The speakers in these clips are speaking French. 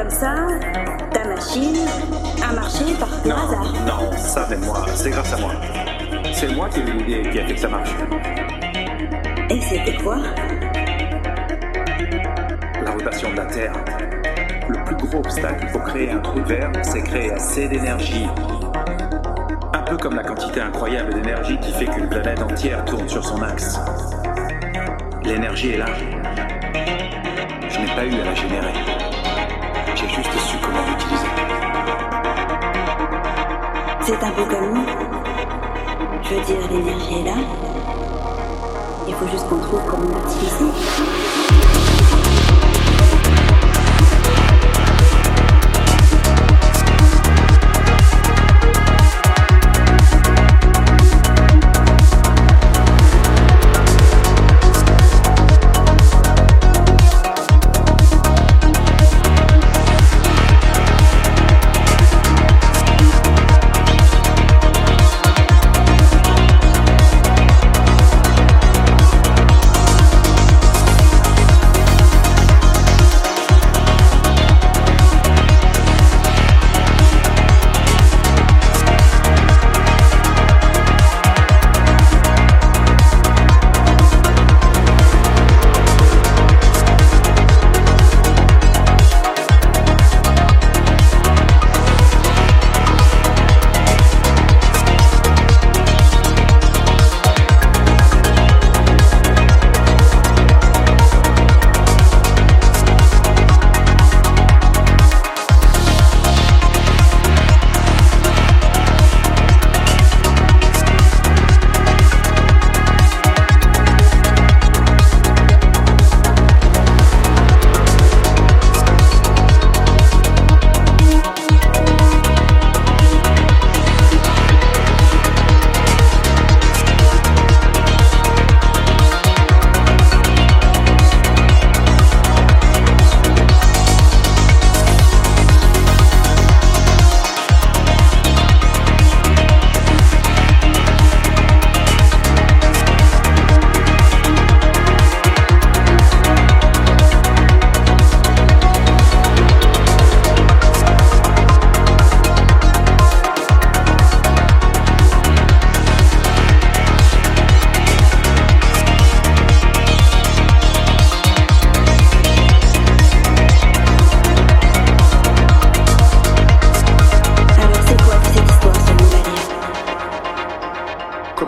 Comme ça, ta machine a marché par Non, hasard. non, ça même moi, c'est grâce à moi. C'est moi qui ai eu l'idée qui a fait que ça marche. Et c'était quoi? La rotation de la Terre. Le plus gros obstacle pour créer un trou vert, c'est créer assez d'énergie. Un peu comme la quantité incroyable d'énergie qui fait qu'une planète entière tourne sur son axe. L'énergie est là. Je n'ai pas eu à la générer. J'ai juste su comment l'utiliser. C'est un peu comme nous. Je veux dire, l'énergie est là. Il faut juste qu'on trouve comment l'utiliser.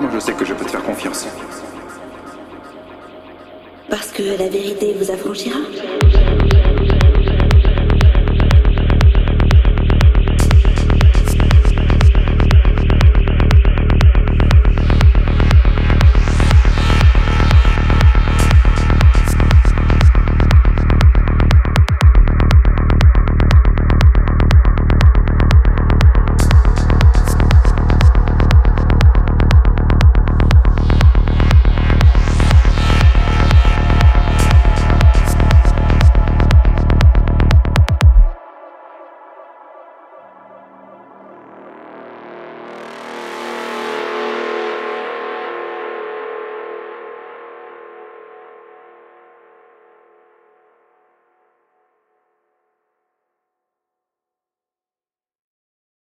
Comment je sais que je peux te faire confiance. Parce que la vérité vous affranchira?